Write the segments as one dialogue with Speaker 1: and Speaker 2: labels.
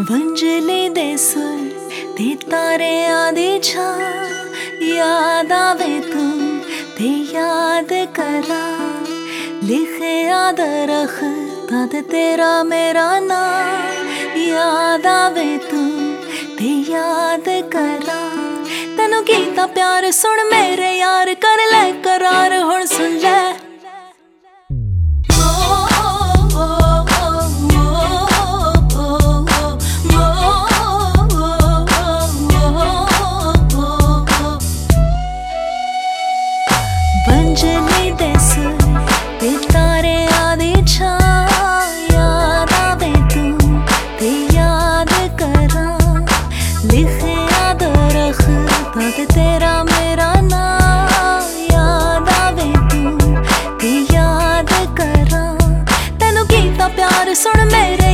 Speaker 1: ਵੰਜਲੀ ਦੇ ਸੁਰ ਤੇ ਤਾਰਿਆਂ ਦੀ ਛਾਂ। ਯਾਦ ਆਵੇ ਤੂੰ ਤੇ ਯਾਦ ਕਰਾਂ। ਲਿਖਿਆ ਦਰਖਤਾਂ ਤੇ ਤੇਰਾ ਮੇਰਾ ਨਾਮ। ਯਾਦ ਆਵੇ ਤੂੰ ਤੇ ਯਾਦ ਕਰਾਂ। ਤੈਨੂੰ ਕੀਤਾ ਪਿਆਰ, ਸੁਣ ਮੇਰੇ ਯਾਰ, ਕਰ ਲੈ ਕਰਾਰ, ਹੁਣ ਸੁਣ ਲੈ। sort of made it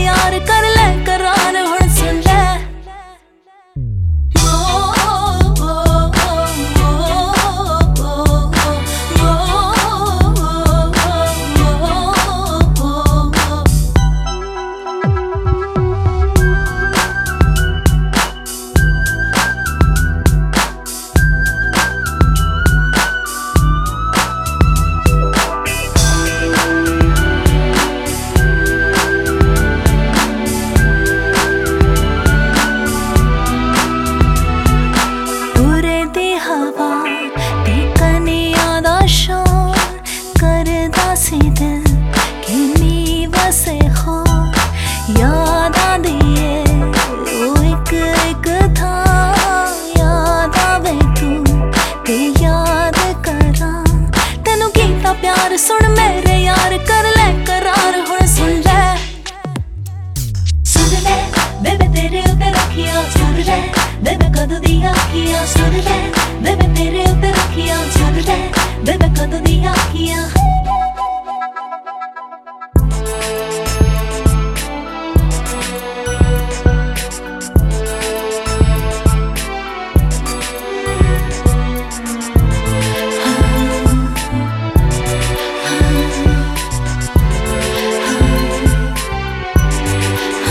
Speaker 1: ya söyle Bebe peri bebek ya söyle Bebek adını yak ya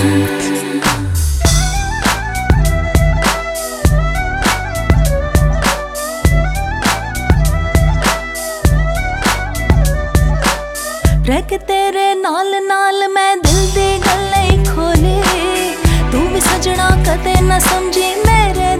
Speaker 1: Thank you. ਕੇ ਤੇਰੇ ਨਾਲ ਨਾਲ ਮੈਂ ਦਿਲ ਦੀ ਗੱਲ ਹੀ ਖੋਲੀ। ਤੂੰ ਵੀ ਸਜਣਾ ਕਦੇ ਨਾ ਸਮਝੀ ਮੇਰੇ